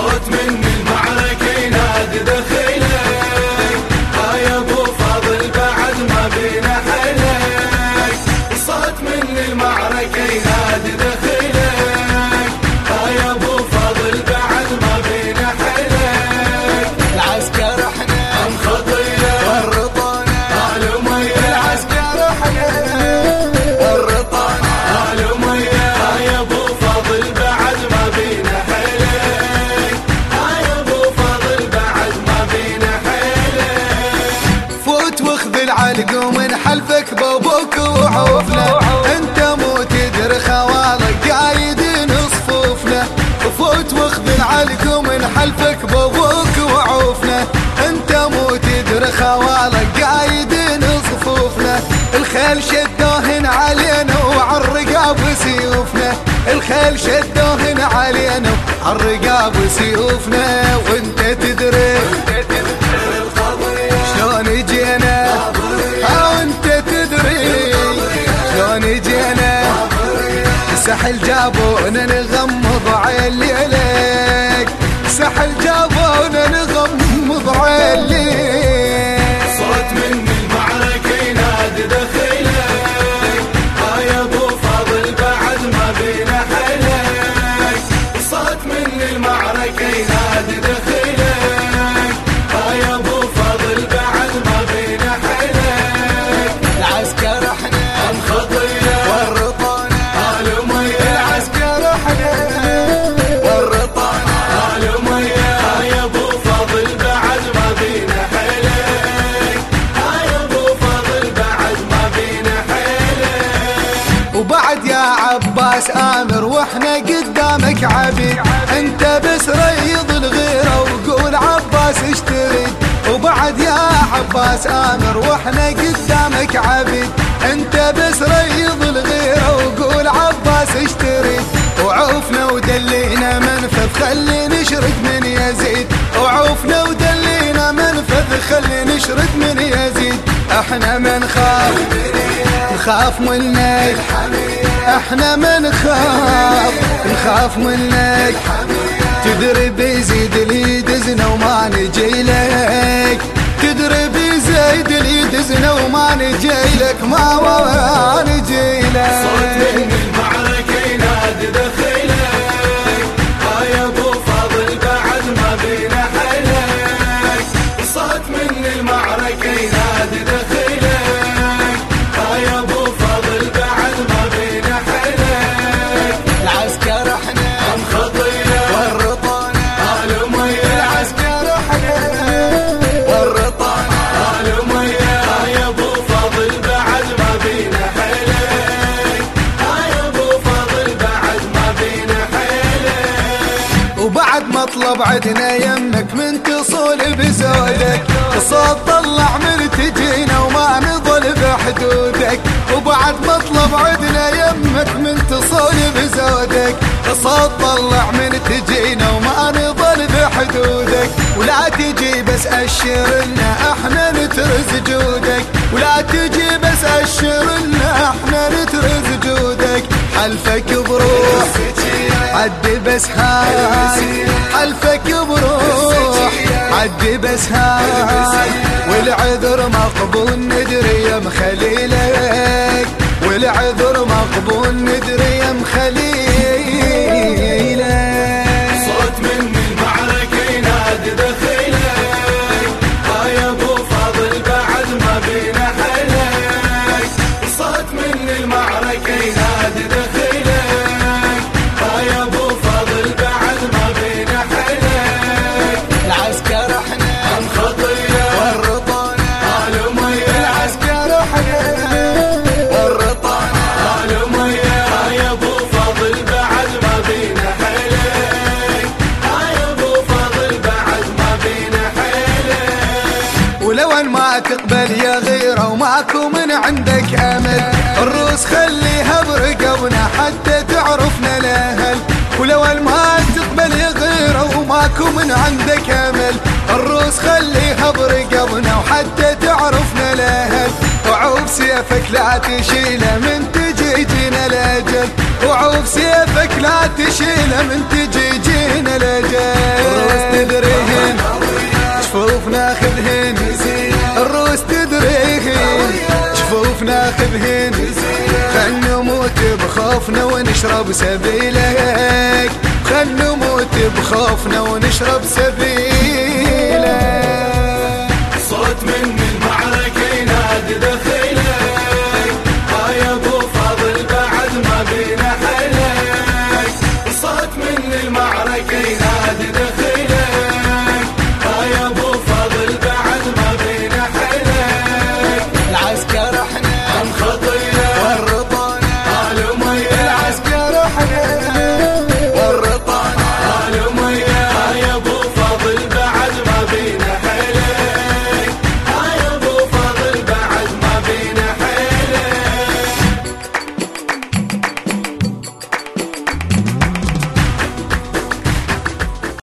صوت من المعركة ينادي دخيلك هاي أبو فاضل بعد ما بينا حيلك صوت من المعركة ينادي دخيلك العلق ومن حلفك بابوك وعوفنا أنت مو تدري خوالك قايدين صفوفنا فوت واخذ العلق ومن حلفك بابوك وعوفنا أنت مو تدري خوالك قايدين صفوفنا الخيل شدوهن علينا وعالرقاب سيوفنا الخيل شدوهن علينا وعالرقاب سيوفنا وانت قدامك عبيد أنت بس ريض الغيرة وقول عباس اشتري وبعد يا عباس آمر وإحنا قدامك عبيد. أنت بس ريض الغيرة وقول عباس اشتري وعوفنا ودلينا منفذ خلي نشرد من يزيد. وعوفنا ودلينا منفذ خلي نشرد من يزيد. إحنا من خاف نخاف منك. إحنا ما نخاف نخاف منك. تدري بيزيد اللي دزنا وما نجي لك. تدري بيزيد اللي دزنا وما نجي لك. ما ما نجي لك. وبعد مطلب عدنا يمك من تصول بزودك الصوت طلع من تجينا وما نضل بحدودك. وبعد مطلب عدنا يمك من تصول بزودك الصوت طلع من تجينا وما نضل بحدودك. ولا تجي بس اشرنا إحنا نترز جودك. ولا تجي بس اشرنا إحنا نترز جودك. حلفك بروح عد بس هاي. هاي والعذر مقبول ندري يا مخليلك والعذر مقبول ندري يا مخليلك. بس خليها برقبنا حتى تعرفنا الأهل. ولو ما تقبل غيره وماكو من عندك أمل. الروس خليها برقبنا وحتى تعرفنا الأهل. وعوف سيفك لا تشيله من تجي جينا الاجل وعوف سيفك لا تشيله من تجي جينا الاجل الروس تدريهن جفوف ناخذهن الروس تدريهن جفوف ناخذهن بخوفنا ونشرب سبيلك. خل نموت بخوفنا ونشرب سبيلك.